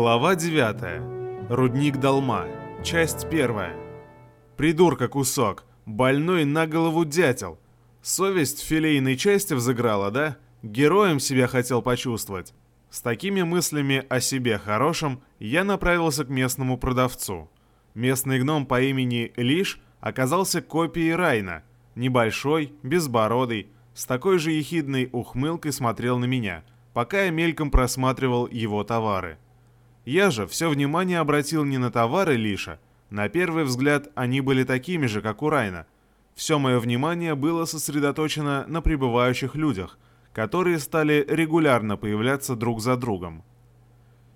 Глава 9. Рудник Долма. Часть 1. Придурка кусок. Больной на голову дятел. Совесть филейной части взыграла, да? Героем себя хотел почувствовать. С такими мыслями о себе хорошем я направился к местному продавцу. Местный гном по имени Лиш оказался копией Райна. Небольшой, безбородый, с такой же ехидной ухмылкой смотрел на меня, пока я мельком просматривал его товары. Я же все внимание обратил не на товары Лиша. На первый взгляд они были такими же, как у Райна. Все мое внимание было сосредоточено на пребывающих людях, которые стали регулярно появляться друг за другом.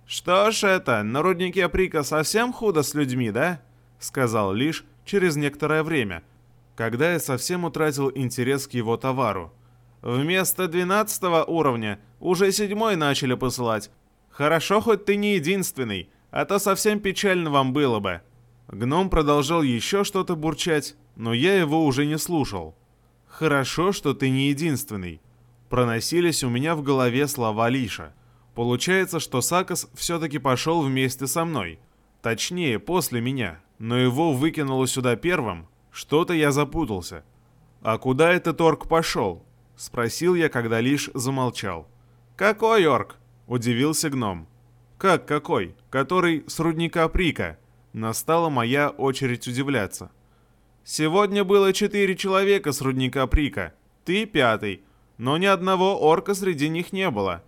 «Что ж это, на руднике Прика совсем худо с людьми, да?» — сказал Лиш через некоторое время, когда я совсем утратил интерес к его товару. «Вместо двенадцатого уровня уже седьмой начали посылать, Хорошо, хоть ты не единственный, а то совсем печально вам было бы». Гном продолжал еще что-то бурчать, но я его уже не слушал. «Хорошо, что ты не единственный». Проносились у меня в голове слова Лиша. Получается, что Сакас все-таки пошел вместе со мной. Точнее, после меня, но его выкинуло сюда первым. Что-то я запутался. «А куда этот орк пошел?» — спросил я, когда Лиш замолчал. «Какой орк?» Удивился гном. «Как какой? Который с рудника Прика?» Настала моя очередь удивляться. «Сегодня было четыре человека с рудника Прика. Ты пятый. Но ни одного орка среди них не было».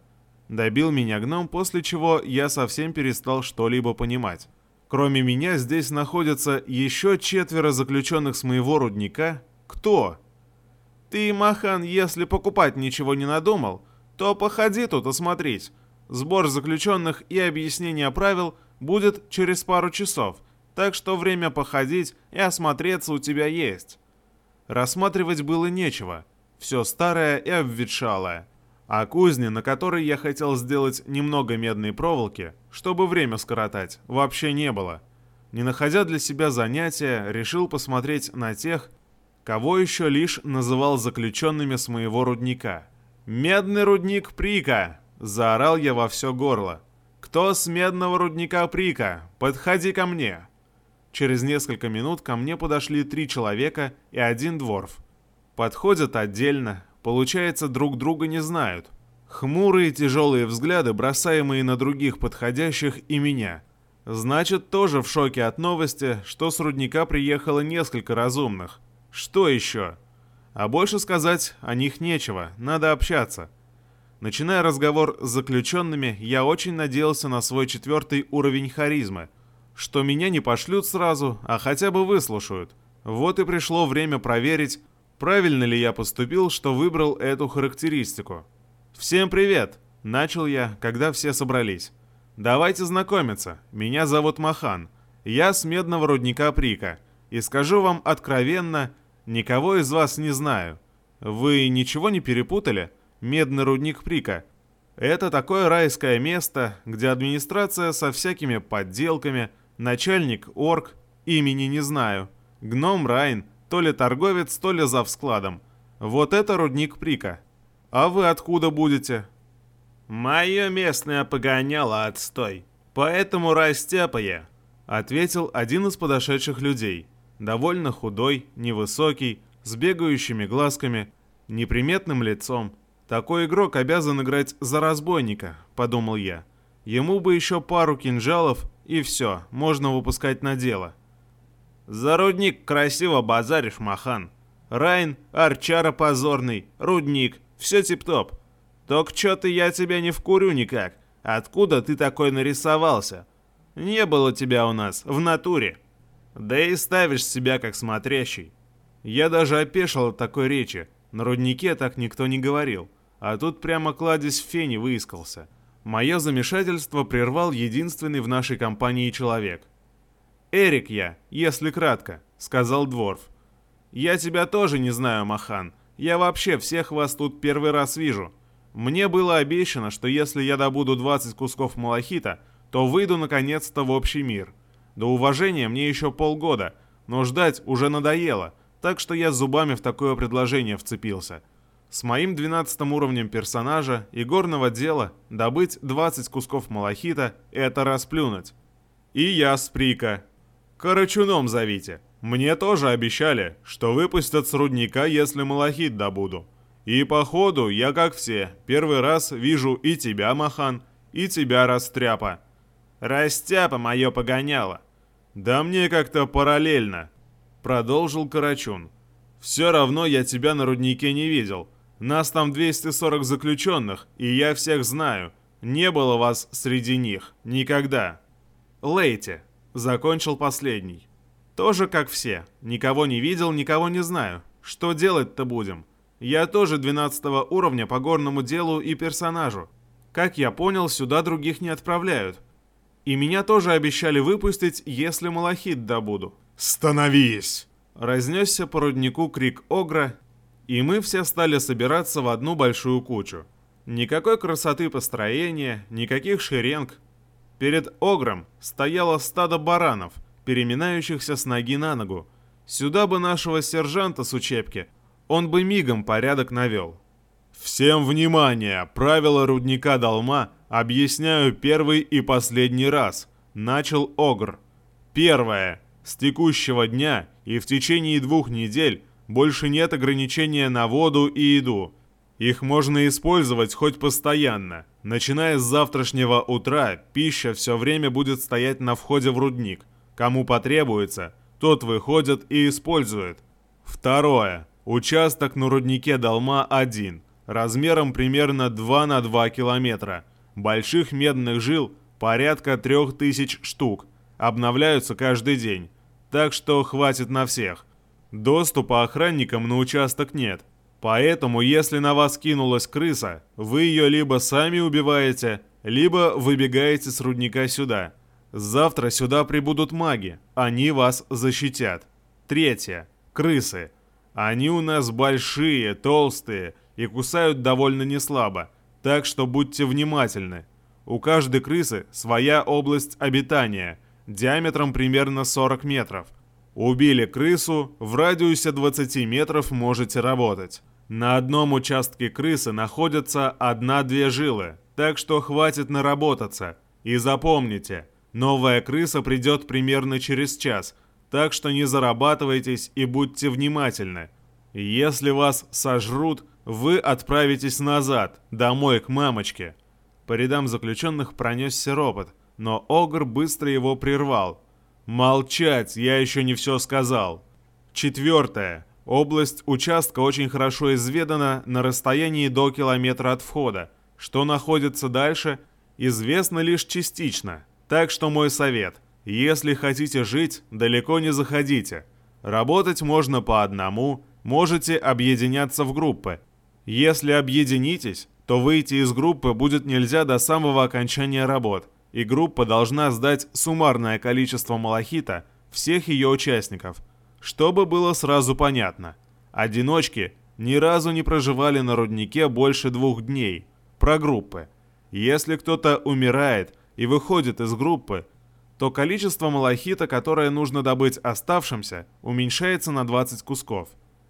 Добил меня гном, после чего я совсем перестал что-либо понимать. Кроме меня здесь находятся еще четверо заключенных с моего рудника. Кто? Ты, Махан, если покупать ничего не надумал, то походи тут осмотреть. Сбор заключенных и объяснение правил будет через пару часов, так что время походить и осмотреться у тебя есть. Рассматривать было нечего, все старое и обветшалое. А кузни, на которой я хотел сделать немного медной проволоки, чтобы время скоротать, вообще не было. Не находя для себя занятия, решил посмотреть на тех, кого еще лишь называл заключенными с моего рудника. «Медный рудник Прика!» Заорал я во все горло. «Кто с медного рудника Прика? Подходи ко мне!» Через несколько минут ко мне подошли три человека и один дворф. Подходят отдельно, получается, друг друга не знают. Хмурые тяжелые взгляды, бросаемые на других подходящих и меня. Значит, тоже в шоке от новости, что с рудника приехало несколько разумных. Что еще? А больше сказать о них нечего, надо общаться. Начиная разговор с заключенными, я очень надеялся на свой четвертый уровень харизмы, что меня не пошлют сразу, а хотя бы выслушают. Вот и пришло время проверить, правильно ли я поступил, что выбрал эту характеристику. «Всем привет!» – начал я, когда все собрались. «Давайте знакомиться. Меня зовут Махан. Я с медного рудника Прика. И скажу вам откровенно, никого из вас не знаю. Вы ничего не перепутали?» Медный рудник Прика. Это такое райское место, где администрация со всякими подделками, начальник орк, имени не знаю, гном Райн, то ли торговец, то ли зав складом. Вот это рудник Прика. А вы откуда будете? Мое местное погоняло отстой, поэтому растяпа я, ответил один из подошедших людей. Довольно худой, невысокий, с бегающими глазками, неприметным лицом, «Такой игрок обязан играть за разбойника», — подумал я. «Ему бы еще пару кинжалов, и все, можно выпускать на дело». «За рудник красиво базаришь, Махан. Райн, арчара позорный, рудник, все тип-топ. Только что-то я тебя не вкурю никак. Откуда ты такой нарисовался? Не было тебя у нас, в натуре. Да и ставишь себя как смотрящий». Я даже опешил от такой речи. На руднике так никто не говорил. А тут прямо кладезь в фене выискался. Мое замешательство прервал единственный в нашей компании человек. «Эрик я, если кратко», — сказал Дворф. «Я тебя тоже не знаю, Махан. Я вообще всех вас тут первый раз вижу. Мне было обещано, что если я добуду 20 кусков малахита, то выйду наконец-то в общий мир. До уважения мне еще полгода, но ждать уже надоело, так что я зубами в такое предложение вцепился. С моим 12 уровнем персонажа и горного дела добыть 20 кусков малахита – это расплюнуть. И я с Прика. Карачуном зовите. Мне тоже обещали, что выпустят с рудника, если малахит добуду. И походу, я как все, первый раз вижу и тебя, Махан, и тебя, Растряпа. Растяпа мое погоняло. Да мне как-то параллельно, продолжил Карачун. Все равно я тебя на руднике не видел. Нас там 240 заключенных, и я всех знаю. Не было вас среди них. Никогда. Лейте. Закончил последний. Тоже как все. Никого не видел, никого не знаю. Что делать-то будем? Я тоже 12 уровня по горному делу и персонажу. Как я понял, сюда других не отправляют. И меня тоже обещали выпустить, если малахит добуду. «Становись!» Разнесся по руднику крик Огра, и мы все стали собираться в одну большую кучу. Никакой красоты построения, никаких шеренг. Перед Огром стояло стадо баранов, переминающихся с ноги на ногу. Сюда бы нашего сержанта с учебки, он бы мигом порядок навел. Всем внимание! Правила рудника Долма объясняю первый и последний раз. Начал Огр. Первое. С текущего дня и в течение двух недель больше нет ограничения на воду и еду. Их можно использовать хоть постоянно. Начиная с завтрашнего утра, пища все время будет стоять на входе в рудник. Кому потребуется, тот выходит и использует. Второе. Участок на руднике Долма 1, размером примерно 2 на 2 километра. Больших медных жил порядка 3000 штук. Обновляются каждый день. Так что хватит на всех. Доступа охранникам на участок нет. Поэтому, если на вас кинулась крыса, вы ее либо сами убиваете, либо выбегаете с рудника сюда. Завтра сюда прибудут маги, они вас защитят. Третье. Крысы. Они у нас большие, толстые и кусают довольно неслабо, так что будьте внимательны. У каждой крысы своя область обитания, диаметром примерно 40 метров – Убили крысу, в радиусе 20 метров можете работать. На одном участке крысы находятся одна-две жилы, так что хватит наработаться. И запомните, новая крыса придет примерно через час, так что не зарабатывайтесь и будьте внимательны. Если вас сожрут, вы отправитесь назад, домой к мамочке. По рядам заключенных пронесся ропот, но Огр быстро его прервал – Молчать, я еще не все сказал. Четвертое. Область участка очень хорошо изведана на расстоянии до километра от входа. Что находится дальше, известно лишь частично. Так что мой совет. Если хотите жить, далеко не заходите. Работать можно по одному, можете объединяться в группы. Если объединитесь, то выйти из группы будет нельзя до самого окончания работ и группа должна сдать суммарное количество малахита всех ее участников, чтобы было сразу понятно. Одиночки ни разу не проживали на руднике больше двух дней. Про группы. Если кто-то умирает и выходит из группы, то количество малахита, которое нужно добыть оставшимся, уменьшается на 20 кусков.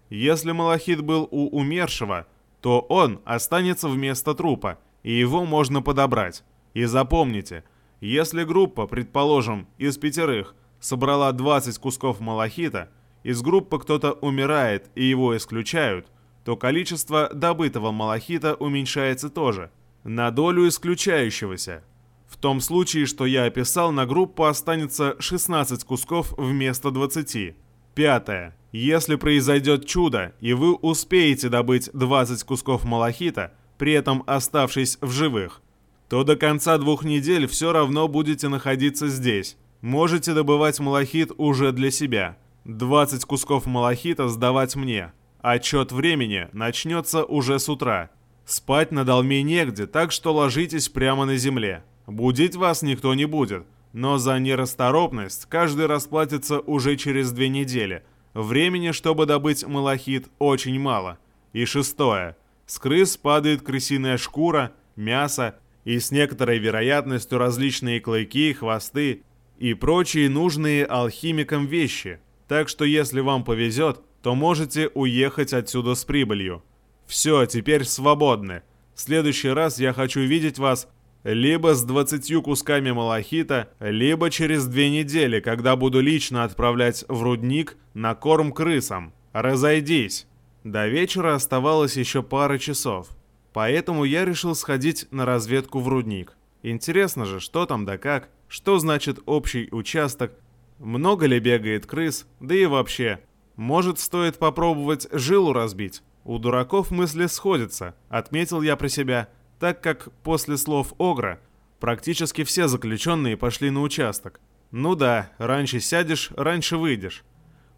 Если малахит был у умершего, то он останется вместо трупа, и его можно подобрать. И запомните – если группа, предположим, из пятерых собрала 20 кусков малахита, из группы кто-то умирает и его исключают, то количество добытого малахита уменьшается тоже, на долю исключающегося. В том случае, что я описал, на группу останется 16 кусков вместо 20. Пятое. Если произойдет чудо, и вы успеете добыть 20 кусков малахита, при этом оставшись в живых, то до конца двух недель все равно будете находиться здесь. Можете добывать малахит уже для себя. 20 кусков малахита сдавать мне. Отчет времени начнется уже с утра. Спать на долме негде, так что ложитесь прямо на земле. Будить вас никто не будет, но за нерасторопность каждый расплатится уже через две недели. Времени, чтобы добыть малахит, очень мало. И шестое. С крыс падает крысиная шкура, мясо и с некоторой вероятностью различные клыки, хвосты и прочие нужные алхимикам вещи. Так что если вам повезет, то можете уехать отсюда с прибылью. Все, теперь свободны. В следующий раз я хочу видеть вас либо с двадцатью кусками малахита, либо через две недели, когда буду лично отправлять в рудник на корм крысам. Разойдись. До вечера оставалось еще пара часов, поэтому я решил сходить на разведку в рудник. Интересно же, что там да как, что значит общий участок, много ли бегает крыс, да и вообще. Может, стоит попробовать жилу разбить? У дураков мысли сходятся, отметил я про себя, так как после слов Огра практически все заключенные пошли на участок. Ну да, раньше сядешь, раньше выйдешь.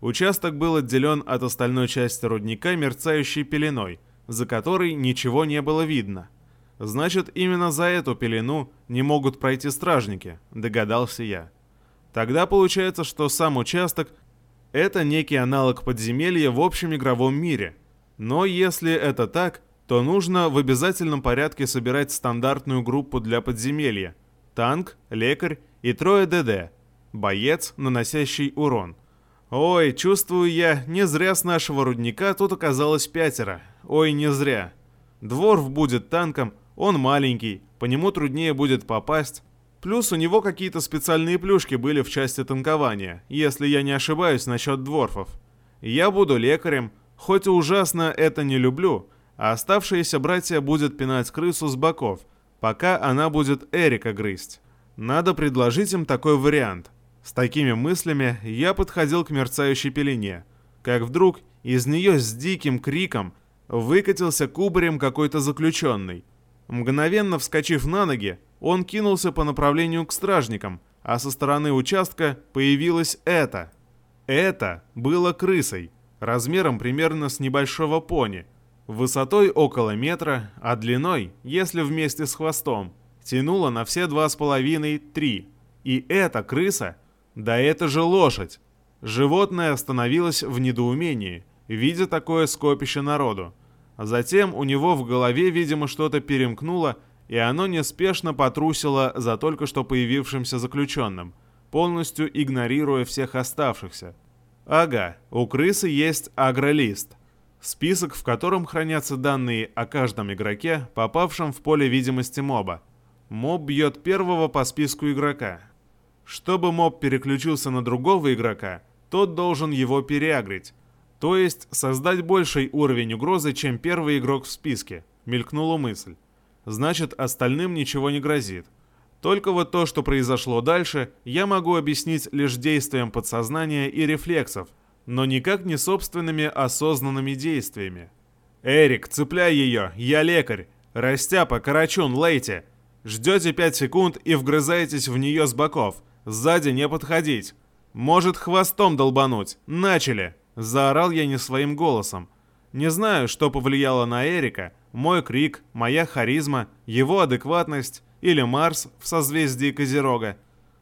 Участок был отделен от остальной части рудника мерцающей пеленой, за которой ничего не было видно. Значит, именно за эту пелену не могут пройти стражники, догадался я. Тогда получается, что сам участок — это некий аналог подземелья в общем игровом мире. Но если это так, то нужно в обязательном порядке собирать стандартную группу для подземелья. Танк, лекарь и трое ДД. Боец, наносящий урон. Ой, чувствую я, не зря с нашего рудника тут оказалось пятеро. Ой, не зря. Дворф будет танком, он маленький, по нему труднее будет попасть. Плюс у него какие-то специальные плюшки были в части танкования, если я не ошибаюсь насчет дворфов. Я буду лекарем, хоть ужасно это не люблю, а оставшиеся братья будет пинать крысу с боков, пока она будет Эрика грызть. Надо предложить им такой вариант. С такими мыслями я подходил к мерцающей пелене, как вдруг из нее с диким криком выкатился кубарем какой-то заключенный. Мгновенно вскочив на ноги, он кинулся по направлению к стражникам, а со стороны участка появилось это. Это было крысой, размером примерно с небольшого пони – Высотой около метра, а длиной, если вместе с хвостом, тянула на все два с половиной три. И эта крыса, да это же лошадь. Животное остановилось в недоумении, видя такое скопище народу. Затем у него в голове, видимо, что-то перемкнуло, и оно неспешно потрусило за только что появившимся заключенным, полностью игнорируя всех оставшихся. Ага, у крысы есть агролист, Список, в котором хранятся данные о каждом игроке, попавшем в поле видимости моба. Моб бьет первого по списку игрока. Чтобы моб переключился на другого игрока, тот должен его переагрить. То есть создать больший уровень угрозы, чем первый игрок в списке, мелькнула мысль. Значит, остальным ничего не грозит. Только вот то, что произошло дальше, я могу объяснить лишь действием подсознания и рефлексов, но никак не собственными осознанными действиями. «Эрик, цепляй ее, я лекарь! Растяпа, Карачун, лейте! Ждете пять секунд и вгрызаетесь в нее с боков. Сзади не подходить. Может хвостом долбануть. Начали!» Заорал я не своим голосом. Не знаю, что повлияло на Эрика, мой крик, моя харизма, его адекватность или Марс в созвездии Козерога.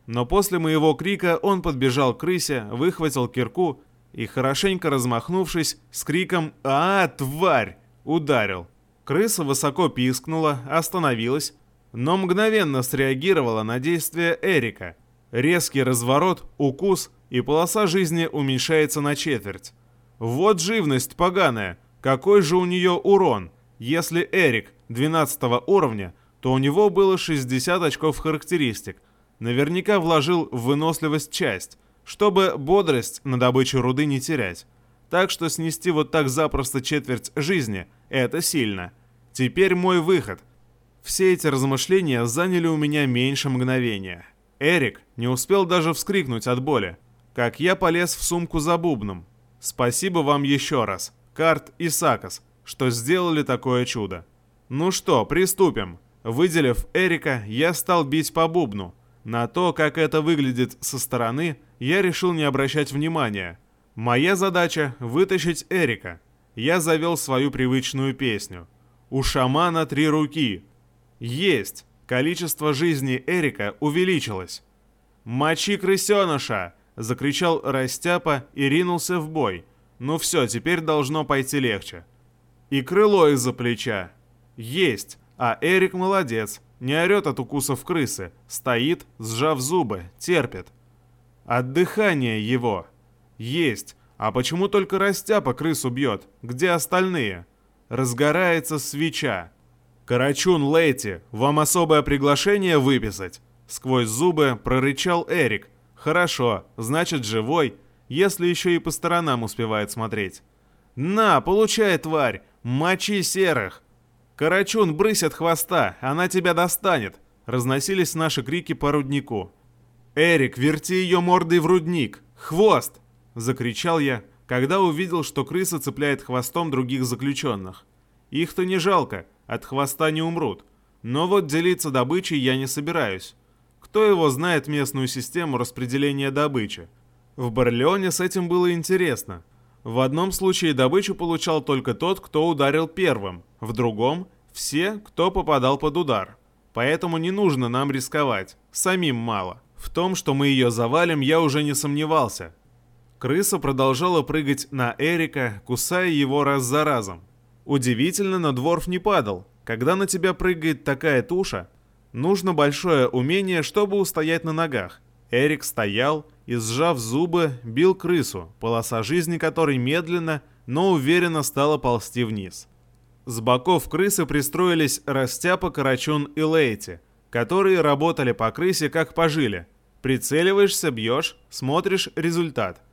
Но после моего крика он подбежал к крысе, выхватил кирку и, хорошенько размахнувшись, с криком «А, тварь!» ударил. Крыса высоко пискнула, остановилась, но мгновенно среагировала на действия Эрика. Резкий разворот, укус, и полоса жизни уменьшается на четверть. Вот живность поганая, какой же у нее урон? Если Эрик 12 уровня, то у него было 60 очков характеристик. Наверняка вложил в выносливость часть, чтобы бодрость на добычу руды не терять. Так что снести вот так запросто четверть жизни – это сильно. Теперь мой выход. Все эти размышления заняли у меня меньше мгновения. Эрик не успел даже вскрикнуть от боли, как я полез в сумку за бубном. Спасибо вам еще раз, Карт и Сакас, что сделали такое чудо. Ну что, приступим. Выделив Эрика, я стал бить по бубну. На то, как это выглядит со стороны, я решил не обращать внимания. Моя задача — вытащить Эрика. Я завел свою привычную песню. «У шамана три руки». Есть! Количество жизни Эрика увеличилось. «Мочи крысеныша!» — закричал Растяпа и ринулся в бой. «Ну все, теперь должно пойти легче». И крыло из-за плеча. Есть! А Эрик молодец, не орет от укусов крысы, стоит, сжав зубы, терпит. От дыхания его. Есть. А почему только Растяпа крысу бьет? Где остальные? разгорается свеча. «Карачун Лейти, вам особое приглашение выписать?» Сквозь зубы прорычал Эрик. «Хорошо, значит живой, если еще и по сторонам успевает смотреть». «На, получай, тварь! Мочи серых!» «Карачун, брысь от хвоста, она тебя достанет!» Разносились наши крики по руднику. «Эрик, верти ее мордой в рудник! Хвост!» Закричал я, когда увидел, что крыса цепляет хвостом других заключенных. Их-то не жалко, от хвоста не умрут. Но вот делиться добычей я не собираюсь. Кто его знает местную систему распределения добычи? В Барлеоне с этим было интересно. В одном случае добычу получал только тот, кто ударил первым, в другом – все, кто попадал под удар. Поэтому не нужно нам рисковать, самим мало. В том, что мы ее завалим, я уже не сомневался. Крыса продолжала прыгать на Эрика, кусая его раз за разом. Удивительно, но Дворф не падал. Когда на тебя прыгает такая туша, нужно большое умение, чтобы устоять на ногах. Эрик стоял и, сжав зубы, бил крысу, полоса жизни которой медленно, но уверенно стала ползти вниз. С боков крысы пристроились Растяпа, Карачун и Лейти, которые работали по крысе как по жиле. Прицеливаешься, бьешь, смотришь результат.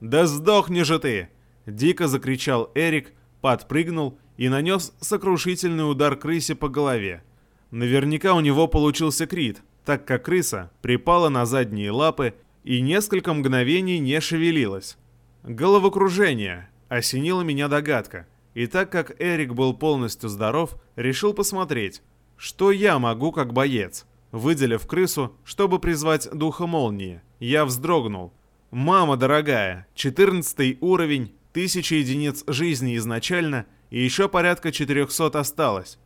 «Да сдохни же ты!» — дико закричал Эрик, подпрыгнул и нанес сокрушительный удар крысе по голове. Наверняка у него получился крит, так как крыса припала на задние лапы и несколько мгновений не шевелилась. Головокружение, осенила меня догадка. И так как Эрик был полностью здоров, решил посмотреть, что я могу как боец. Выделив крысу, чтобы призвать духа молнии, я вздрогнул. «Мама дорогая, 14 уровень, 1000 единиц жизни изначально и еще порядка 400 осталось.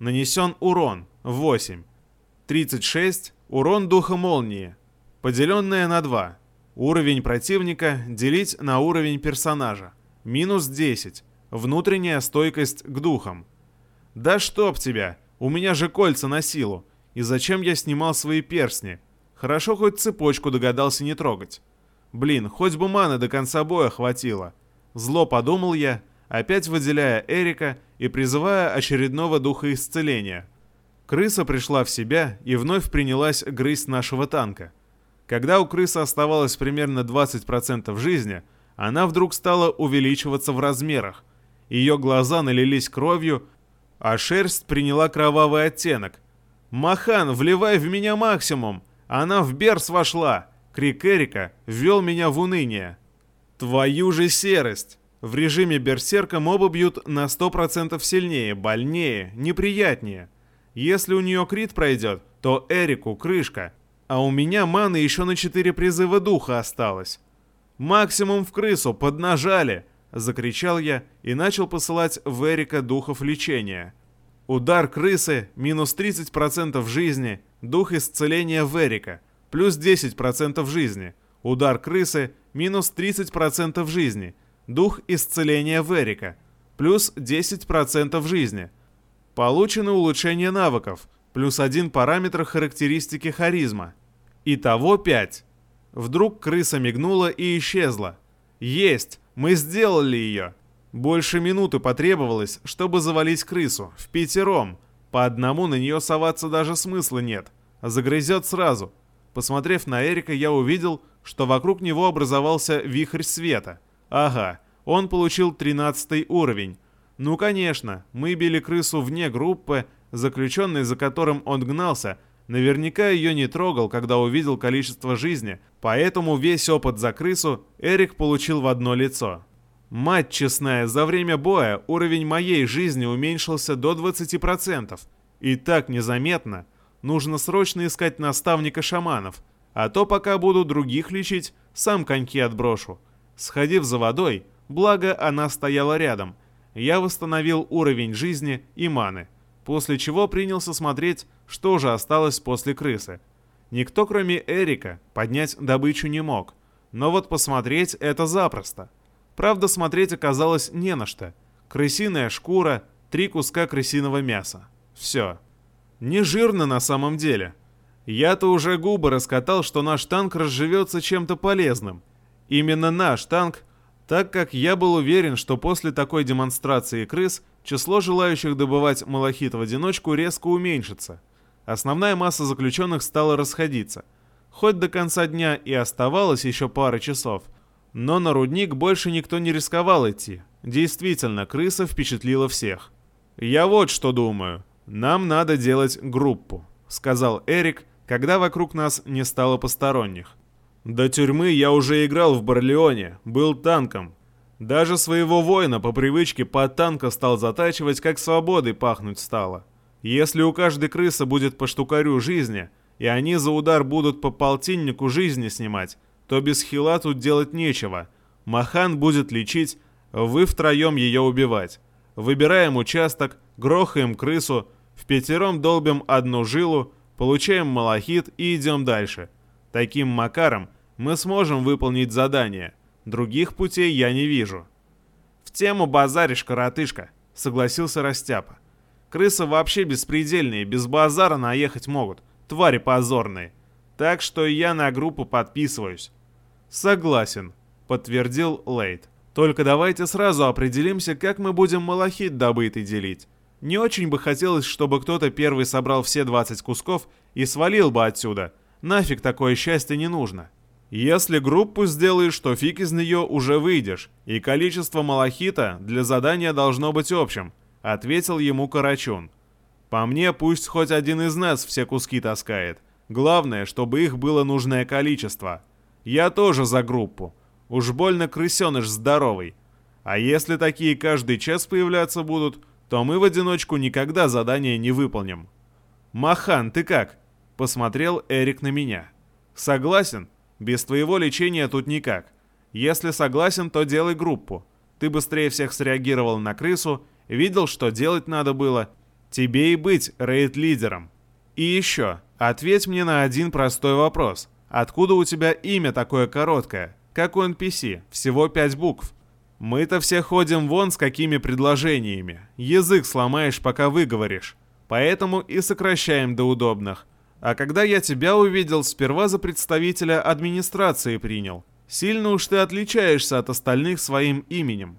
Нанесен урон 8. 36 урон духа молнии, поделенное на 2. Уровень противника делить на уровень персонажа. Минус 10. Внутренняя стойкость к духам. Да чтоб тебя, у меня же кольца на силу. И зачем я снимал свои перстни? Хорошо хоть цепочку догадался не трогать. Блин, хоть бы маны до конца боя хватило. Зло подумал я, опять выделяя Эрика и призывая очередного духа исцеления. Крыса пришла в себя и вновь принялась грызть нашего танка. Когда у крысы оставалось примерно 20% жизни, она вдруг стала увеличиваться в размерах. Ее глаза налились кровью, а шерсть приняла кровавый оттенок. «Махан, вливай в меня максимум! Она в берс вошла!» Крик Эрика ввел меня в уныние. «Твою же серость!» В режиме берсерка мобы бьют на 100% сильнее, больнее, неприятнее. Если у нее крит пройдет, то Эрику крышка. А у меня маны еще на 4 призыва духа осталось. «Максимум в крысу, поднажали!» — закричал я и начал посылать в Эрика духов лечения. Удар крысы, минус 30% жизни, дух исцеления в Эрика, плюс 10% жизни. Удар крысы, минус 30% жизни, дух исцеления в Эрика, плюс 10% жизни. Получено улучшение навыков, плюс один параметр характеристики харизма. Итого 5. Вдруг крыса мигнула и исчезла. Есть! Мы сделали ее! Больше минуты потребовалось, чтобы завалить крысу. В пятером. По одному на нее соваться даже смысла нет. Загрызет сразу. Посмотрев на Эрика, я увидел, что вокруг него образовался вихрь света. Ага, он получил 13 уровень. Ну конечно, мы били крысу вне группы, заключенный, за которым он гнался, наверняка ее не трогал, когда увидел количество жизни, поэтому весь опыт за крысу Эрик получил в одно лицо. Мать честная, за время боя уровень моей жизни уменьшился до 20%. И так незаметно. Нужно срочно искать наставника шаманов, а то пока буду других лечить, сам коньки отброшу. Сходив за водой, благо она стояла рядом, я восстановил уровень жизни и маны, после чего принялся смотреть, что же осталось после крысы. Никто, кроме Эрика, поднять добычу не мог, но вот посмотреть это запросто. Правда, смотреть оказалось не на что. Крысиная шкура, три куска крысиного мяса. Все. Не жирно на самом деле. Я-то уже губы раскатал, что наш танк разживется чем-то полезным. Именно наш танк, так как я был уверен, что после такой демонстрации крыс число желающих добывать малахит в одиночку резко уменьшится. Основная масса заключенных стала расходиться. Хоть до конца дня и оставалось еще пара часов, но на рудник больше никто не рисковал идти. Действительно, крыса впечатлила всех. «Я вот что думаю. Нам надо делать группу», — сказал Эрик, когда вокруг нас не стало посторонних. До тюрьмы я уже играл в Барлеоне, был танком. Даже своего воина по привычке под танка стал затачивать, как свободой пахнуть стало. Если у каждой крысы будет по штукарю жизни, и они за удар будут по полтиннику жизни снимать, то без хила тут делать нечего. Махан будет лечить, вы втроем ее убивать. Выбираем участок, грохаем крысу, в пятером долбим одну жилу, получаем малахит и идем дальше. Таким макаром мы сможем выполнить задание. Других путей я не вижу. В тему базаришь, коротышка, согласился Растяпа. Крысы вообще беспредельные, без базара наехать могут. Твари позорные. Так что я на группу подписываюсь. Согласен, подтвердил Лейт. Только давайте сразу определимся, как мы будем малахит добытый делить. Не очень бы хотелось, чтобы кто-то первый собрал все 20 кусков и свалил бы отсюда. Нафиг такое счастье не нужно. Если группу сделаешь, то фиг из нее уже выйдешь, и количество малахита для задания должно быть общим, ответил ему Карачун. По мне, пусть хоть один из нас все куски таскает. Главное, чтобы их было нужное количество. Я тоже за группу. Уж больно крысеныш здоровый. А если такие каждый час появляться будут, то мы в одиночку никогда задание не выполним. «Махан, ты как?» — посмотрел Эрик на меня. «Согласен. Без твоего лечения тут никак. Если согласен, то делай группу. Ты быстрее всех среагировал на крысу, видел, что делать надо было. Тебе и быть рейд-лидером. И еще, ответь мне на один простой вопрос. Откуда у тебя имя такое короткое? Как у NPC, всего пять букв. Мы-то все ходим вон с какими предложениями. Язык сломаешь, пока выговоришь. Поэтому и сокращаем до удобных. А когда я тебя увидел, сперва за представителя администрации принял. Сильно уж ты отличаешься от остальных своим именем.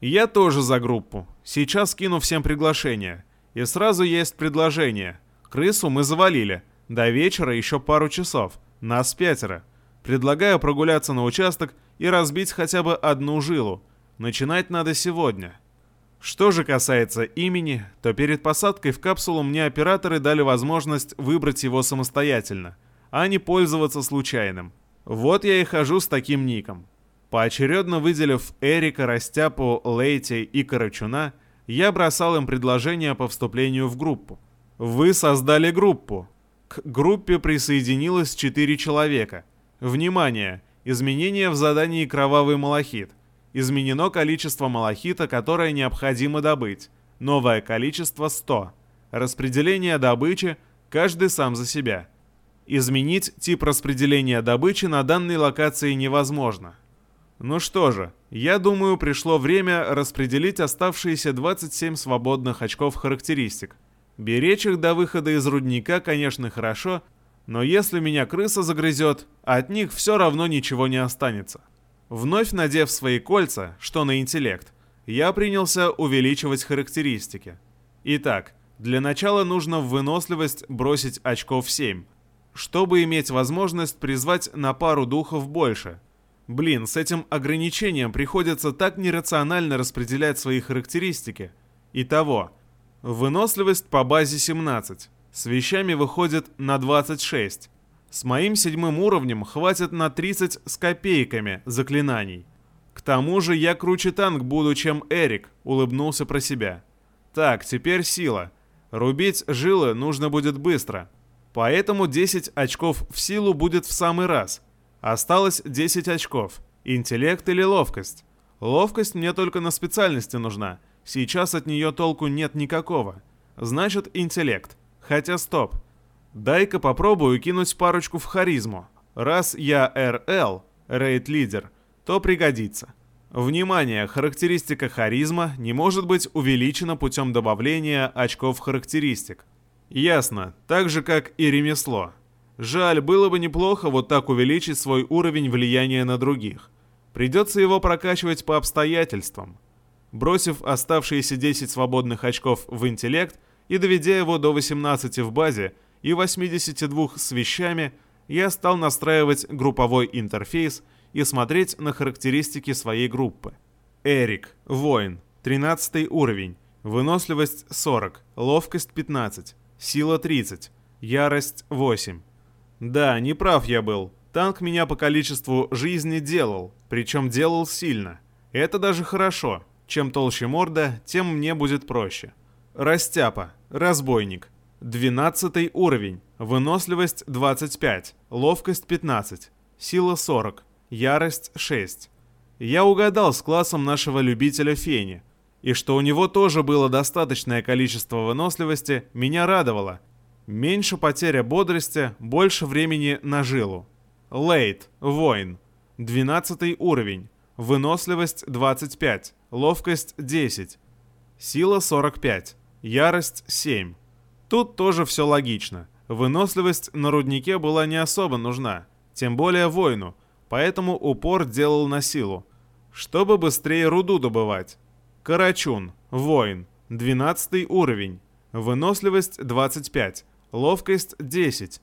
Я тоже за группу. Сейчас кину всем приглашение. И сразу есть предложение. Крысу мы завалили. До вечера еще пару часов. Нас пятеро. Предлагаю прогуляться на участок и разбить хотя бы одну жилу. Начинать надо сегодня. Что же касается имени, то перед посадкой в капсулу мне операторы дали возможность выбрать его самостоятельно, а не пользоваться случайным. Вот я и хожу с таким ником. Поочередно выделив Эрика, Растяпу, Лейти и Карачуна, я бросал им предложение по вступлению в группу. Вы создали группу. К группе присоединилось 4 человека. Внимание! Изменения в задании «Кровавый малахит». Изменено количество малахита, которое необходимо добыть. Новое количество 100. Распределение добычи, каждый сам за себя. Изменить тип распределения добычи на данной локации невозможно. Ну что же, я думаю, пришло время распределить оставшиеся 27 свободных очков характеристик. Беречь их до выхода из рудника, конечно, хорошо, но если меня крыса загрызет, от них все равно ничего не останется. Вновь надев свои кольца, что на интеллект, я принялся увеличивать характеристики. Итак, для начала нужно в выносливость бросить очков 7, чтобы иметь возможность призвать на пару духов больше. Блин, с этим ограничением приходится так нерационально распределять свои характеристики. Итого, выносливость по базе 17, с вещами выходит на 26, с моим седьмым уровнем хватит на 30 с копейками заклинаний. К тому же я круче танк буду, чем Эрик, улыбнулся про себя. Так, теперь сила. Рубить жилы нужно будет быстро. Поэтому 10 очков в силу будет в самый раз. Осталось 10 очков. Интеллект или ловкость? Ловкость мне только на специальности нужна. Сейчас от нее толку нет никакого. Значит, интеллект. Хотя стоп. Дай-ка попробую кинуть парочку в харизму. Раз я РЛ, рейд-лидер, то пригодится. Внимание, характеристика харизма не может быть увеличена путем добавления очков характеристик. Ясно, так же как и ремесло. Жаль, было бы неплохо вот так увеличить свой уровень влияния на других. Придется его прокачивать по обстоятельствам. Бросив оставшиеся 10 свободных очков в интеллект и доведя его до 18 в базе и 82 с вещами, я стал настраивать групповой интерфейс и смотреть на характеристики своей группы. Эрик, воин, 13 уровень, выносливость 40, ловкость 15, сила 30, ярость 8. Да, не прав я был. Танк меня по количеству жизни делал, причем делал сильно. Это даже хорошо. Чем толще морда, тем мне будет проще. Растяпа, разбойник. 12 уровень, выносливость 25, ловкость 15, сила 40, ярость 6. Я угадал с классом нашего любителя Фени. И что у него тоже было достаточное количество выносливости, меня радовало. Меньше потеря бодрости, больше времени на жилу. Лейт, воин. 12 уровень. Выносливость 25. Ловкость 10. Сила 45. Ярость 7. Тут тоже все логично. Выносливость на руднике была не особо нужна. Тем более воину. Поэтому упор делал на силу. Чтобы быстрее руду добывать. Карачун. Воин. 12 уровень. Выносливость 25. Ловкость 10.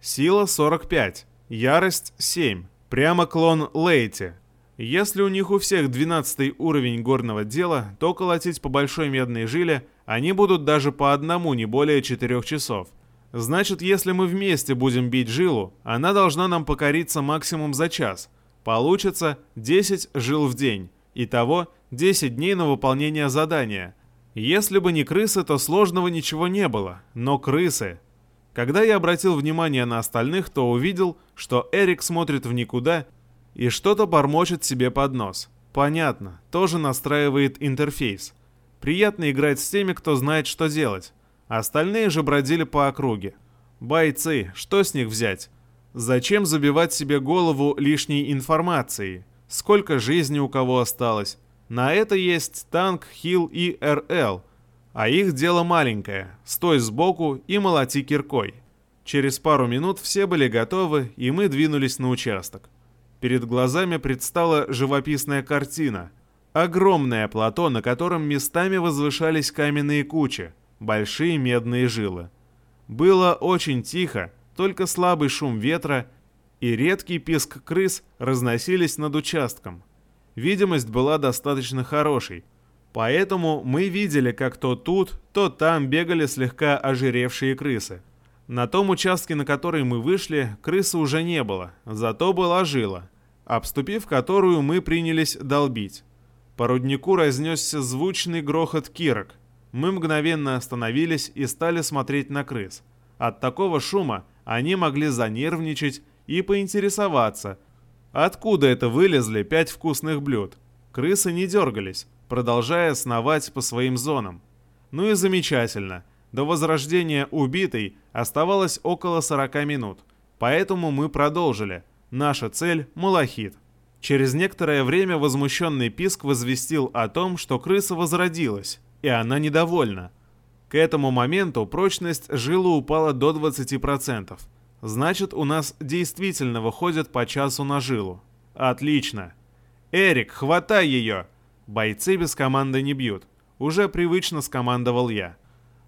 Сила 45. Ярость 7. Прямо клон Лейти. Если у них у всех 12 уровень горного дела, то колотить по большой медной жиле они будут даже по одному не более 4 часов. Значит, если мы вместе будем бить жилу, она должна нам покориться максимум за час. Получится 10 жил в день. Итого 10 дней на выполнение задания. Если бы не крысы, то сложного ничего не было. Но крысы когда я обратил внимание на остальных, то увидел, что Эрик смотрит в никуда и что-то бормочет себе под нос. Понятно, тоже настраивает интерфейс. Приятно играть с теми, кто знает, что делать. Остальные же бродили по округе. Бойцы, что с них взять? Зачем забивать себе голову лишней информацией? Сколько жизни у кого осталось? На это есть танк, хил и РЛ – а их дело маленькое – стой сбоку и молоти киркой. Через пару минут все были готовы, и мы двинулись на участок. Перед глазами предстала живописная картина. Огромное плато, на котором местами возвышались каменные кучи, большие медные жилы. Было очень тихо, только слабый шум ветра и редкий писк крыс разносились над участком. Видимость была достаточно хорошей – Поэтому мы видели, как то тут, то там бегали слегка ожиревшие крысы. На том участке, на который мы вышли, крысы уже не было, зато была жила, обступив которую мы принялись долбить. По руднику разнесся звучный грохот кирок. Мы мгновенно остановились и стали смотреть на крыс. От такого шума они могли занервничать и поинтересоваться, откуда это вылезли пять вкусных блюд. Крысы не дергались, продолжая сновать по своим зонам. Ну и замечательно. До возрождения убитой оставалось около 40 минут, поэтому мы продолжили. Наша цель – Малахит. Через некоторое время возмущенный писк возвестил о том, что крыса возродилась, и она недовольна. К этому моменту прочность жилы упала до 20%. Значит, у нас действительно выходит по часу на жилу. Отлично. «Эрик, хватай ее!» Бойцы без команды не бьют. Уже привычно скомандовал я.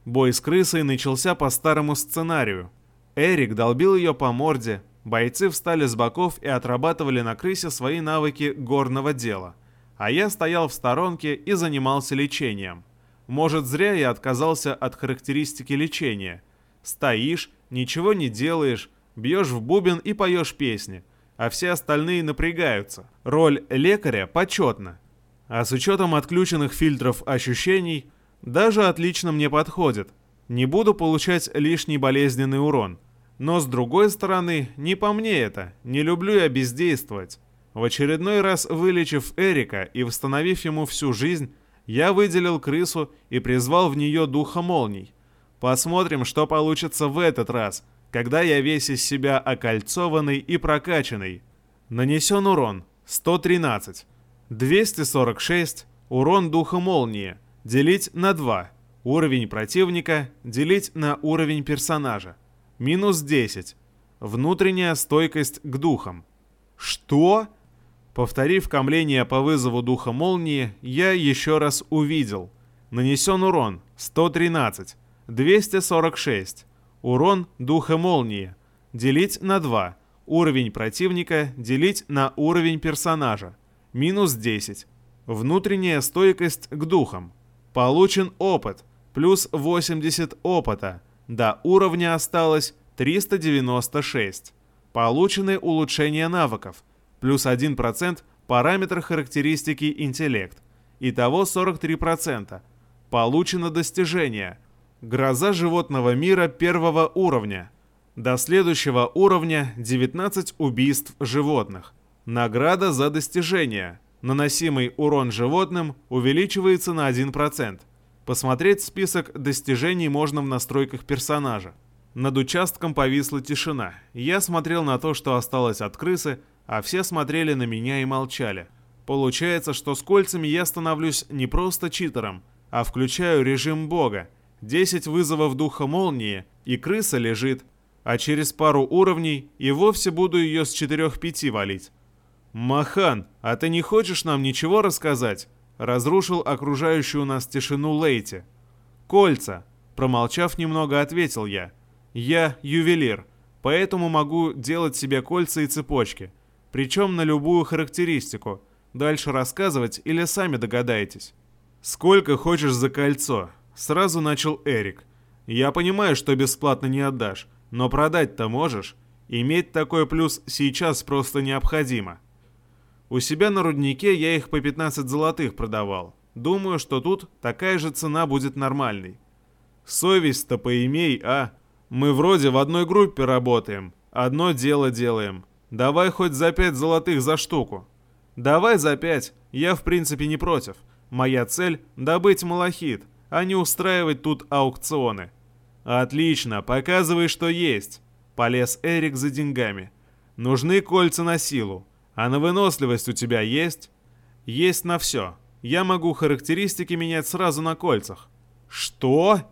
Бой с крысой начался по старому сценарию. Эрик долбил ее по морде, бойцы встали с боков и отрабатывали на крысе свои навыки горного дела. А я стоял в сторонке и занимался лечением. Может, зря я отказался от характеристики лечения. Стоишь, ничего не делаешь, бьешь в бубен и поешь песни, а все остальные напрягаются. Роль лекаря почетна, а с учетом отключенных фильтров ощущений, даже отлично мне подходит. Не буду получать лишний болезненный урон. Но с другой стороны, не по мне это, не люблю я бездействовать. В очередной раз вылечив Эрика и восстановив ему всю жизнь, я выделил крысу и призвал в нее духа молний. Посмотрим, что получится в этот раз, когда я весь из себя окольцованный и прокачанный. Нанесен урон 113. 246 урон духа молнии делить на 2. Уровень противника делить на уровень персонажа. Минус 10. Внутренняя стойкость к духам. Что? Повторив камление по вызову духа молнии, я еще раз увидел. Нанесен урон 113, 246. Урон духа молнии. Делить на 2. Уровень противника делить на уровень персонажа. Минус 10. Внутренняя стойкость к духам. Получен опыт. Плюс 80 опыта. До уровня осталось 396. Получены улучшения навыков. Плюс 1% параметр характеристики интеллект. Итого 43%. Получено достижение. Гроза животного мира первого уровня. До следующего уровня 19 убийств животных. Награда за достижение. Наносимый урон животным увеличивается на 1%. Посмотреть список достижений можно в настройках персонажа. Над участком повисла тишина. Я смотрел на то, что осталось от крысы, а все смотрели на меня и молчали. Получается, что с кольцами я становлюсь не просто читером, а включаю режим бога. 10 вызовов духа молнии, и крыса лежит, а через пару уровней и вовсе буду ее с 4-5 валить. «Махан, а ты не хочешь нам ничего рассказать?» Разрушил окружающую нас тишину Лейти. «Кольца!» Промолчав немного, ответил я. «Я ювелир, поэтому могу делать себе кольца и цепочки. Причем на любую характеристику. Дальше рассказывать или сами догадаетесь?» «Сколько хочешь за кольцо?» Сразу начал Эрик. «Я понимаю, что бесплатно не отдашь, но продать-то можешь. Иметь такой плюс сейчас просто необходимо». У себя на руднике я их по 15 золотых продавал. Думаю, что тут такая же цена будет нормальной. Совесть-то поимей, а? Мы вроде в одной группе работаем, одно дело делаем. Давай хоть за 5 золотых за штуку. Давай за 5, я в принципе не против. Моя цель – добыть малахит, а не устраивать тут аукционы. Отлично, показывай, что есть. Полез Эрик за деньгами. Нужны кольца на силу. А на выносливость у тебя есть? Есть на все. Я могу характеристики менять сразу на кольцах. Что?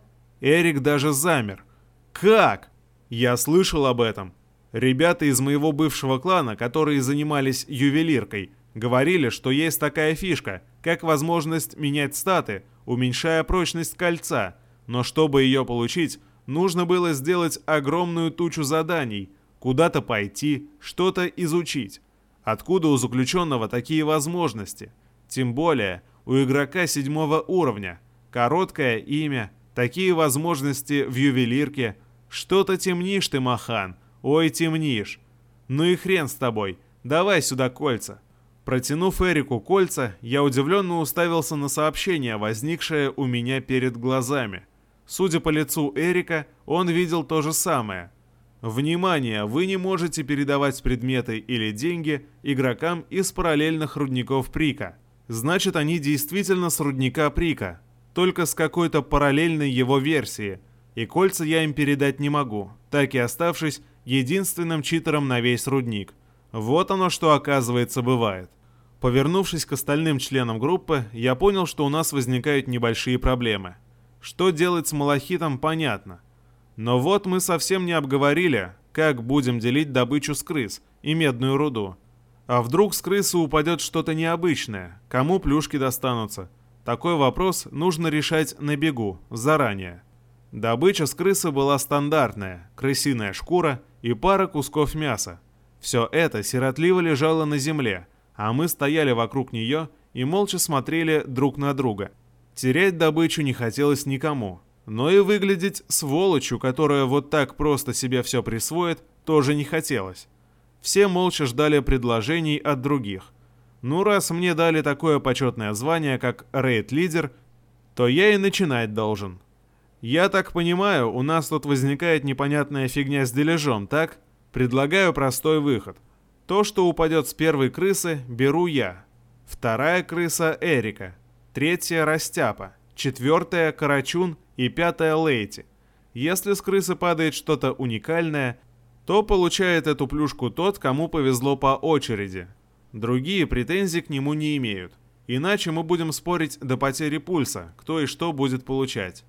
Эрик даже замер. Как? Я слышал об этом. Ребята из моего бывшего клана, которые занимались ювелиркой, говорили, что есть такая фишка, как возможность менять статы, уменьшая прочность кольца. Но чтобы ее получить, нужно было сделать огромную тучу заданий, куда-то пойти, что-то изучить. Откуда у заключенного такие возможности? Тем более у игрока седьмого уровня. Короткое имя, такие возможности в ювелирке. Что-то темнишь ты, Махан. Ой, темнишь. Ну и хрен с тобой. Давай сюда кольца. Протянув Эрику кольца, я удивленно уставился на сообщение, возникшее у меня перед глазами. Судя по лицу Эрика, он видел то же самое. Внимание! Вы не можете передавать предметы или деньги игрокам из параллельных рудников Прика. Значит, они действительно с рудника Прика, только с какой-то параллельной его версии. И кольца я им передать не могу, так и оставшись единственным читером на весь рудник. Вот оно что, оказывается, бывает. Повернувшись к остальным членам группы, я понял, что у нас возникают небольшие проблемы. Что делать с малахитом, понятно. Но вот мы совсем не обговорили, как будем делить добычу с крыс и медную руду. А вдруг с крысы упадет что-то необычное, кому плюшки достанутся? Такой вопрос нужно решать на бегу, заранее. Добыча с крысы была стандартная, крысиная шкура и пара кусков мяса. Все это сиротливо лежало на земле, а мы стояли вокруг нее и молча смотрели друг на друга. Терять добычу не хотелось никому, но и выглядеть сволочью, которая вот так просто себе все присвоит, тоже не хотелось. Все молча ждали предложений от других. Ну, раз мне дали такое почетное звание, как рейд-лидер, то я и начинать должен. Я так понимаю, у нас тут возникает непонятная фигня с дележом, так? Предлагаю простой выход. То, что упадет с первой крысы, беру я. Вторая крыса Эрика. Третья Растяпа. Четвертая Карачун и пятая Лейти. Если с крысы падает что-то уникальное, то получает эту плюшку тот, кому повезло по очереди. Другие претензий к нему не имеют. Иначе мы будем спорить до потери пульса, кто и что будет получать.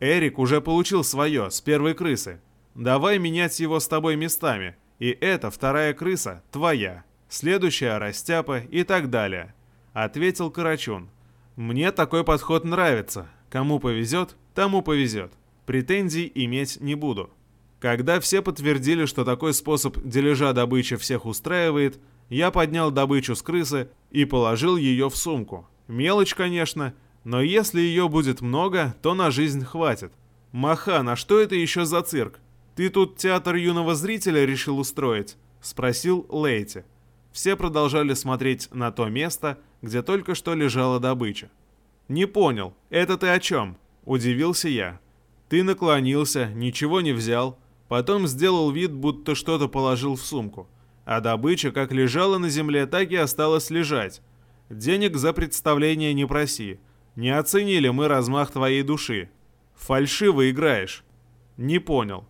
Эрик уже получил свое, с первой крысы. Давай менять его с тобой местами, и эта вторая крыса твоя. следующая Растяпа и так далее. Ответил Карачун. Мне такой подход нравится. Кому повезет, тому повезет. Претензий иметь не буду. Когда все подтвердили, что такой способ дележа добычи всех устраивает, я поднял добычу с крысы и положил ее в сумку. Мелочь, конечно, но если ее будет много, то на жизнь хватит. Махан, а что это еще за цирк? Ты тут театр юного зрителя решил устроить? Спросил Лейти. Все продолжали смотреть на то место, где только что лежала добыча. «Не понял, это ты о чем?» – удивился я. «Ты наклонился, ничего не взял, потом сделал вид, будто что-то положил в сумку, а добыча как лежала на земле, так и осталась лежать. Денег за представление не проси, не оценили мы размах твоей души. Фальшиво играешь». «Не понял».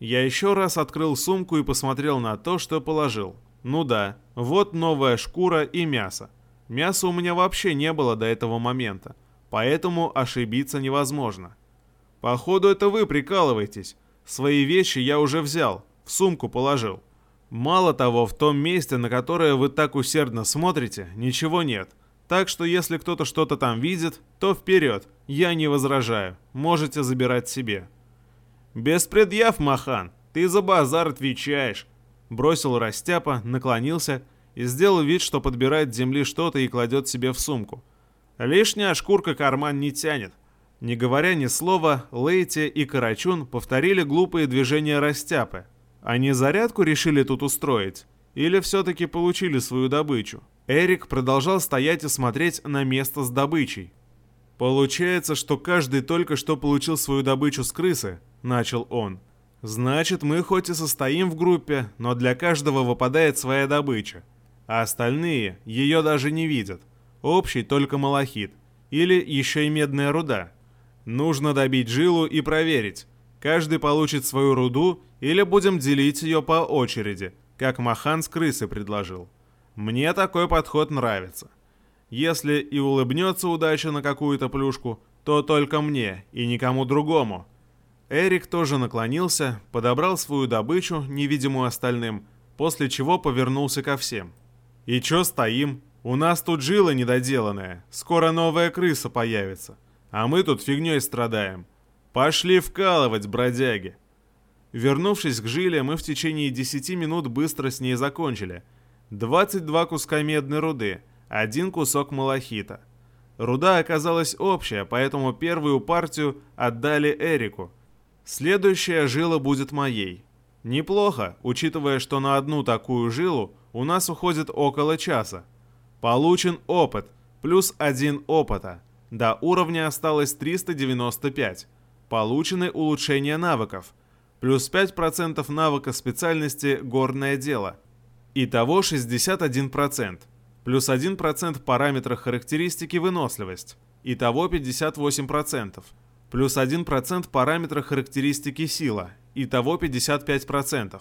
Я еще раз открыл сумку и посмотрел на то, что положил. Ну да, вот новая шкура и мясо. Мяса у меня вообще не было до этого момента поэтому ошибиться невозможно. Походу это вы прикалываетесь. Свои вещи я уже взял, в сумку положил. Мало того, в том месте, на которое вы так усердно смотрите, ничего нет. Так что если кто-то что-то там видит, то вперед, я не возражаю, можете забирать себе. Без предъяв, Махан, ты за базар отвечаешь. Бросил Растяпа, наклонился и сделал вид, что подбирает земли что-то и кладет себе в сумку. Лишняя шкурка карман не тянет. Не говоря ни слова, Лейти и Карачун повторили глупые движения растяпы. Они зарядку решили тут устроить? Или все-таки получили свою добычу? Эрик продолжал стоять и смотреть на место с добычей. «Получается, что каждый только что получил свою добычу с крысы», — начал он. «Значит, мы хоть и состоим в группе, но для каждого выпадает своя добыча, а остальные ее даже не видят. Общий только малахит. Или еще и медная руда. Нужно добить жилу и проверить. Каждый получит свою руду или будем делить ее по очереди, как Махан с крысы предложил. Мне такой подход нравится. Если и улыбнется удача на какую-то плюшку, то только мне и никому другому. Эрик тоже наклонился, подобрал свою добычу, невидимую остальным, после чего повернулся ко всем. «И чё стоим? У нас тут жила недоделанная, скоро новая крыса появится, а мы тут фигней страдаем. Пошли вкалывать, бродяги. Вернувшись к жиле, мы в течение 10 минут быстро с ней закончили. 22 куска медной руды, один кусок малахита. Руда оказалась общая, поэтому первую партию отдали Эрику. Следующая жила будет моей. Неплохо, учитывая, что на одну такую жилу у нас уходит около часа. Получен опыт, плюс 1 опыта. До уровня осталось 395. Получены улучшения навыков. Плюс 5% навыка специальности «Горное дело». Итого 61%. Плюс 1% параметра характеристики «Выносливость». Итого 58%. Плюс 1% параметра характеристики «Сила». Итого 55%.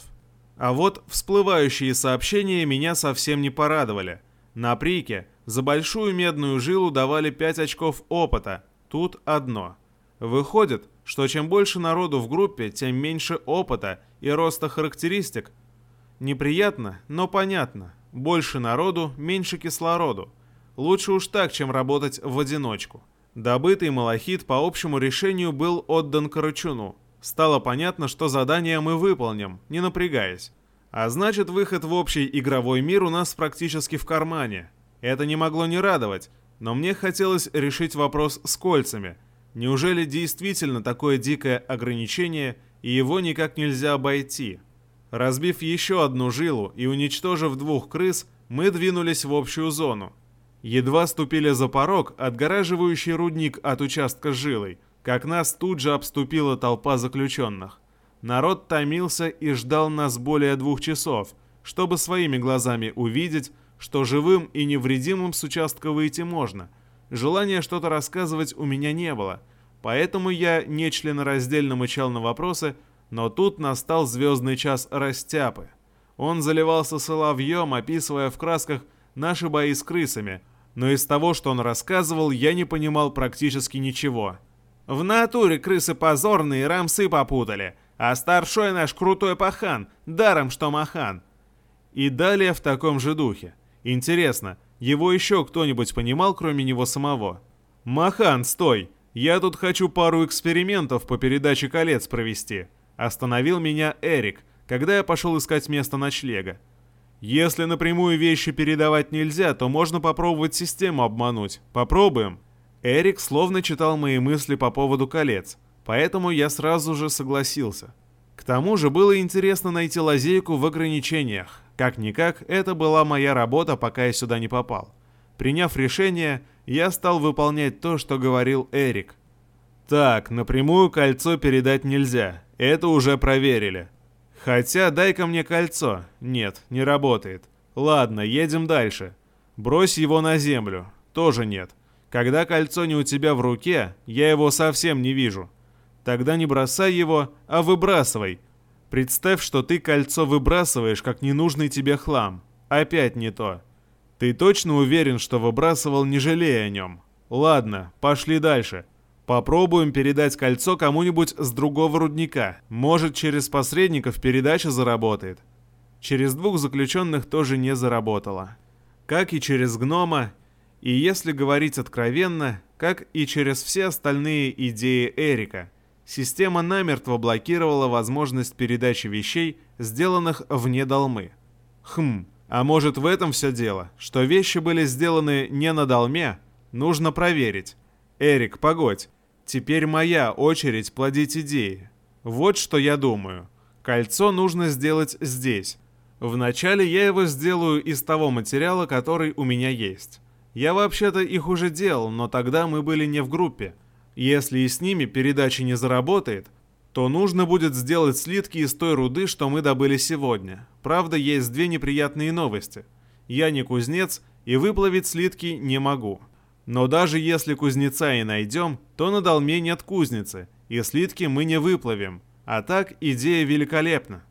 А вот всплывающие сообщения меня совсем не порадовали – на прике за большую медную жилу давали 5 очков опыта, тут одно. Выходит, что чем больше народу в группе, тем меньше опыта и роста характеристик. Неприятно, но понятно. Больше народу, меньше кислороду. Лучше уж так, чем работать в одиночку. Добытый малахит по общему решению был отдан Карачуну. Стало понятно, что задание мы выполним, не напрягаясь. А значит, выход в общий игровой мир у нас практически в кармане. Это не могло не радовать, но мне хотелось решить вопрос с кольцами. Неужели действительно такое дикое ограничение, и его никак нельзя обойти? Разбив еще одну жилу и уничтожив двух крыс, мы двинулись в общую зону. Едва ступили за порог, отгораживающий рудник от участка жилой, как нас тут же обступила толпа заключенных. Народ томился и ждал нас более двух часов, чтобы своими глазами увидеть, что живым и невредимым с участка выйти можно. Желания что-то рассказывать у меня не было, поэтому я нечленораздельно мычал на вопросы, но тут настал звездный час растяпы. Он заливался соловьем, описывая в красках наши бои с крысами, но из того, что он рассказывал, я не понимал практически ничего. «В натуре крысы позорные рамсы попутали», а старшой наш крутой пахан, даром что махан. И далее в таком же духе. Интересно, его еще кто-нибудь понимал, кроме него самого? «Махан, стой! Я тут хочу пару экспериментов по передаче колец провести», Остановил меня Эрик, когда я пошел искать место ночлега. Если напрямую вещи передавать нельзя, то можно попробовать систему обмануть. Попробуем. Эрик словно читал мои мысли по поводу колец, поэтому я сразу же согласился. К тому же было интересно найти лазейку в ограничениях. Как-никак, это была моя работа, пока я сюда не попал. Приняв решение, я стал выполнять то, что говорил Эрик. Так, напрямую кольцо передать нельзя. Это уже проверили. Хотя дай-ка мне кольцо. Нет, не работает. Ладно, едем дальше. Брось его на землю. Тоже нет. Когда кольцо не у тебя в руке, я его совсем не вижу. Тогда не бросай его, а выбрасывай. Представь, что ты кольцо выбрасываешь, как ненужный тебе хлам. Опять не то. Ты точно уверен, что выбрасывал, не жалея о нем? Ладно, пошли дальше. Попробуем передать кольцо кому-нибудь с другого рудника. Может, через посредников передача заработает. Через двух заключенных тоже не заработало. Как и через гнома, и если говорить откровенно, как и через все остальные идеи Эрика, система намертво блокировала возможность передачи вещей, сделанных вне долмы. Хм, а может в этом все дело, что вещи были сделаны не на долме? Нужно проверить. Эрик, погодь. Теперь моя очередь плодить идеи. Вот что я думаю. Кольцо нужно сделать здесь. Вначале я его сделаю из того материала, который у меня есть. Я вообще-то их уже делал, но тогда мы были не в группе. Если и с ними передача не заработает, то нужно будет сделать слитки из той руды, что мы добыли сегодня. Правда, есть две неприятные новости. Я не кузнец и выплавить слитки не могу. Но даже если кузнеца и найдем, то на долме нет кузницы, и слитки мы не выплавим. А так идея великолепна.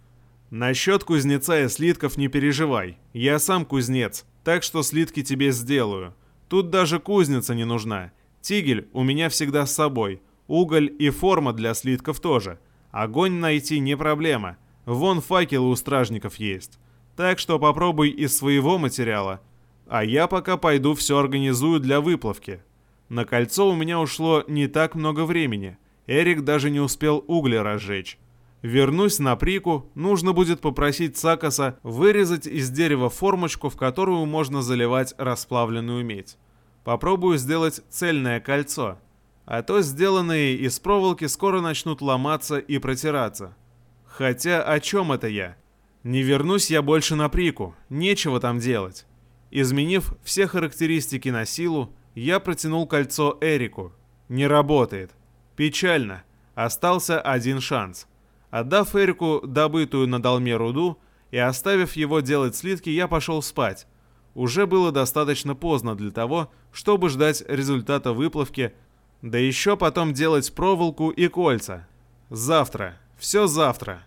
Насчет кузнеца и слитков не переживай. Я сам кузнец, так что слитки тебе сделаю. Тут даже кузница не нужна. Тигель у меня всегда с собой. Уголь и форма для слитков тоже. Огонь найти не проблема. Вон факелы у стражников есть. Так что попробуй из своего материала, а я пока пойду все организую для выплавки. На кольцо у меня ушло не так много времени. Эрик даже не успел угли разжечь. Вернусь на прику, нужно будет попросить Сакаса вырезать из дерева формочку, в которую можно заливать расплавленную медь. Попробую сделать цельное кольцо, а то сделанные из проволоки скоро начнут ломаться и протираться. Хотя о чем это я? Не вернусь я больше на прику, нечего там делать. Изменив все характеристики на силу, я протянул кольцо Эрику. Не работает. Печально. Остался один шанс. Отдав Эрику добытую на долме руду и оставив его делать слитки, я пошел спать. Уже было достаточно поздно для того, чтобы ждать результата выплавки, да еще потом делать проволоку и кольца. Завтра. Все завтра.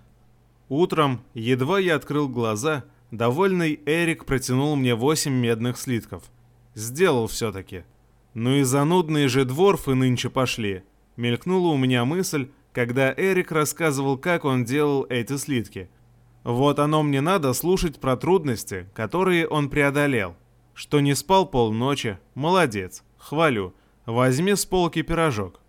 Утром, едва я открыл глаза, Довольный Эрик протянул мне восемь медных слитков. Сделал все-таки. Ну и занудные же дворфы нынче пошли. Мелькнула у меня мысль, когда Эрик рассказывал, как он делал эти слитки. Вот оно мне надо слушать про трудности, которые он преодолел. Что не спал полночи, молодец, хвалю. Возьми с полки пирожок.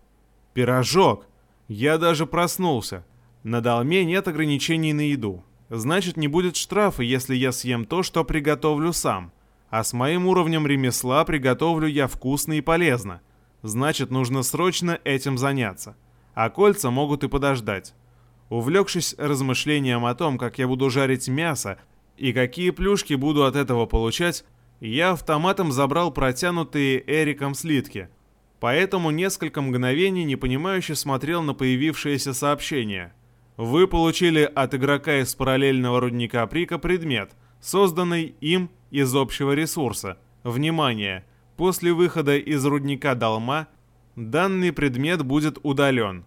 Пирожок! Я даже проснулся. На долме нет ограничений на еду. Значит, не будет штрафа, если я съем то, что приготовлю сам. А с моим уровнем ремесла приготовлю я вкусно и полезно. Значит, нужно срочно этим заняться. А кольца могут и подождать. Увлекшись размышлением о том, как я буду жарить мясо и какие плюшки буду от этого получать, я автоматом забрал протянутые Эриком слитки. Поэтому несколько мгновений непонимающе смотрел на появившееся сообщение – вы получили от игрока из параллельного рудника Прика предмет, созданный им из общего ресурса. Внимание! После выхода из рудника Долма данный предмет будет удален.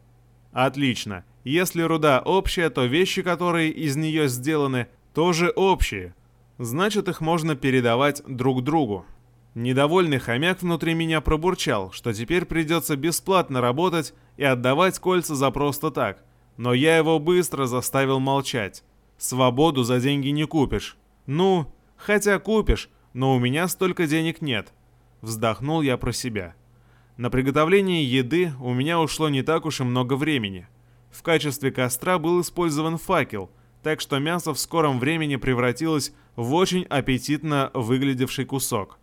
Отлично. Если руда общая, то вещи, которые из нее сделаны, тоже общие. Значит, их можно передавать друг другу. Недовольный хомяк внутри меня пробурчал, что теперь придется бесплатно работать и отдавать кольца за просто так – но я его быстро заставил молчать. Свободу за деньги не купишь. Ну, хотя купишь, но у меня столько денег нет. Вздохнул я про себя. На приготовление еды у меня ушло не так уж и много времени. В качестве костра был использован факел, так что мясо в скором времени превратилось в очень аппетитно выглядевший кусок.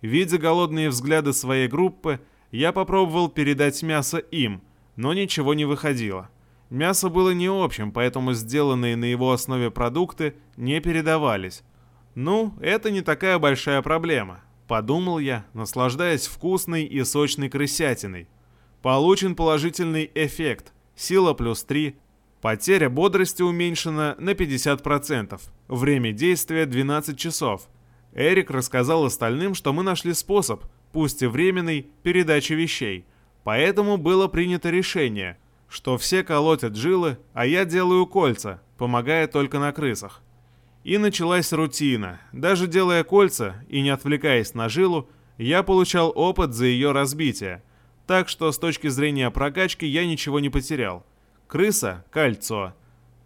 Видя голодные взгляды своей группы, я попробовал передать мясо им, но ничего не выходило. Мясо было не общим, поэтому сделанные на его основе продукты не передавались. Ну, это не такая большая проблема. Подумал я, наслаждаясь вкусной и сочной крысятиной. Получен положительный эффект. Сила плюс 3. Потеря бодрости уменьшена на 50%. Время действия 12 часов. Эрик рассказал остальным, что мы нашли способ, пусть и временный, передачи вещей. Поэтому было принято решение, что все колотят жилы, а я делаю кольца, помогая только на крысах. И началась рутина. Даже делая кольца и не отвлекаясь на жилу, я получал опыт за ее разбитие. Так что с точки зрения прокачки я ничего не потерял. Крыса – кольцо.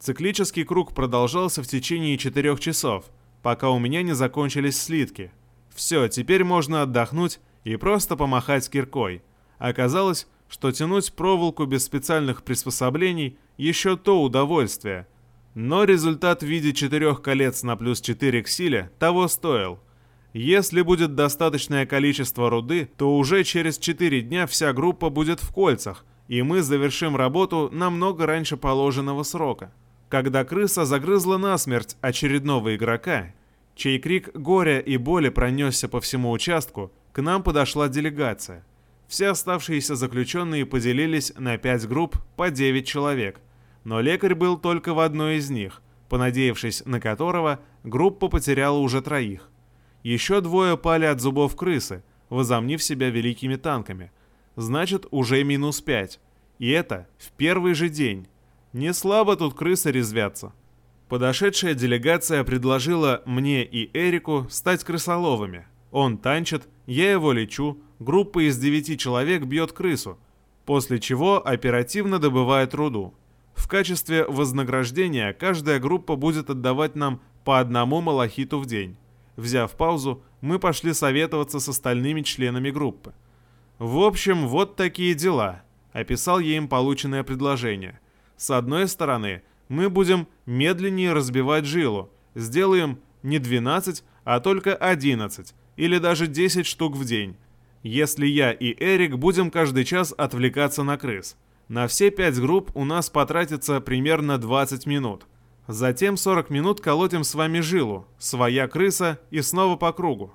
Циклический круг продолжался в течение 4 часов, пока у меня не закончились слитки. Все, теперь можно отдохнуть и просто помахать киркой. Оказалось, что тянуть проволоку без специальных приспособлений – еще то удовольствие – но результат в виде четырех колец на плюс 4 к силе того стоил. Если будет достаточное количество руды, то уже через 4 дня вся группа будет в кольцах, и мы завершим работу намного раньше положенного срока. Когда крыса загрызла насмерть очередного игрока, чей крик горя и боли пронесся по всему участку, к нам подошла делегация. Все оставшиеся заключенные поделились на 5 групп по 9 человек – но лекарь был только в одной из них, понадеявшись на которого группа потеряла уже троих. Еще двое пали от зубов крысы, возомнив себя великими танками. Значит, уже минус пять. И это в первый же день. Не слабо тут крысы резвятся. Подошедшая делегация предложила мне и Эрику стать крысоловами. Он танчит, я его лечу, группа из девяти человек бьет крысу, после чего оперативно добывает руду. В качестве вознаграждения каждая группа будет отдавать нам по одному малахиту в день. Взяв паузу, мы пошли советоваться с остальными членами группы. В общем, вот такие дела. Описал я им полученное предложение. С одной стороны, мы будем медленнее разбивать жилу. Сделаем не 12, а только 11 или даже 10 штук в день. Если я и Эрик будем каждый час отвлекаться на крыс. На все пять групп у нас потратится примерно 20 минут. Затем 40 минут колотим с вами жилу, своя крыса и снова по кругу.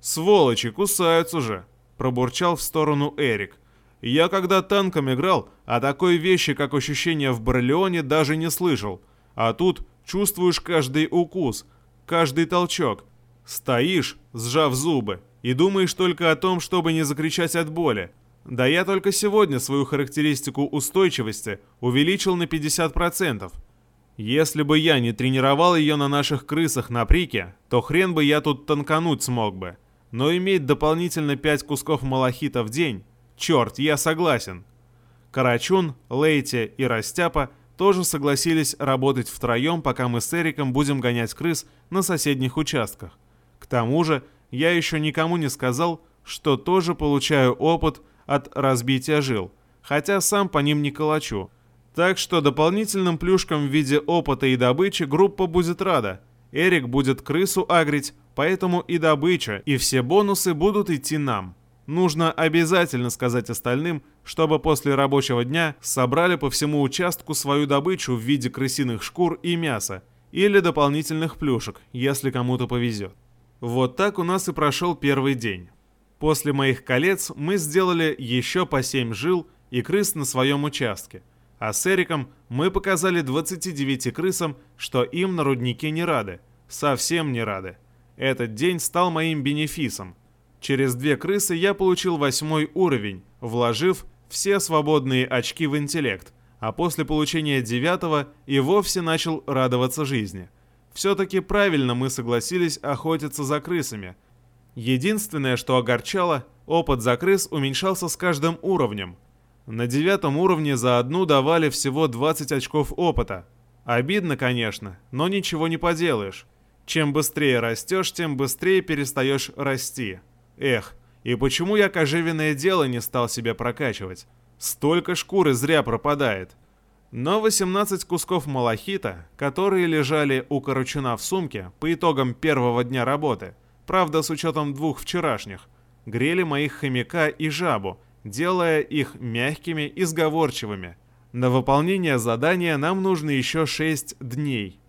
«Сволочи, кусаются же!» – пробурчал в сторону Эрик. «Я когда танком играл, о такой вещи, как ощущение в Барлеоне, даже не слышал. А тут чувствуешь каждый укус, каждый толчок. Стоишь, сжав зубы, и думаешь только о том, чтобы не закричать от боли. Да я только сегодня свою характеристику устойчивости увеличил на 50%. Если бы я не тренировал ее на наших крысах на прике, то хрен бы я тут танкануть смог бы. Но иметь дополнительно 5 кусков малахита в день, черт, я согласен. Карачун, Лейте и Растяпа тоже согласились работать втроем, пока мы с Эриком будем гонять крыс на соседних участках. К тому же, я еще никому не сказал, что тоже получаю опыт от разбития жил, хотя сам по ним не калачу. Так что дополнительным плюшкам в виде опыта и добычи группа будет рада. Эрик будет крысу агрить, поэтому и добыча, и все бонусы будут идти нам. Нужно обязательно сказать остальным, чтобы после рабочего дня собрали по всему участку свою добычу в виде крысиных шкур и мяса, или дополнительных плюшек, если кому-то повезет. Вот так у нас и прошел первый день. После моих колец мы сделали еще по 7 жил и крыс на своем участке. А с Эриком мы показали 29 крысам, что им на руднике не рады. Совсем не рады. Этот день стал моим бенефисом. Через две крысы я получил восьмой уровень, вложив все свободные очки в интеллект, а после получения девятого и вовсе начал радоваться жизни. Все-таки правильно мы согласились охотиться за крысами – Единственное, что огорчало, опыт за крыс уменьшался с каждым уровнем. На девятом уровне за одну давали всего 20 очков опыта. Обидно, конечно, но ничего не поделаешь. Чем быстрее растешь, тем быстрее перестаешь расти. Эх, и почему я кожевенное дело не стал себе прокачивать? Столько шкуры зря пропадает. Но 18 кусков малахита, которые лежали у Корочуна в сумке по итогам первого дня работы, правда с учетом двух вчерашних, грели моих хомяка и жабу, делая их мягкими и сговорчивыми. На выполнение задания нам нужно еще 6 дней.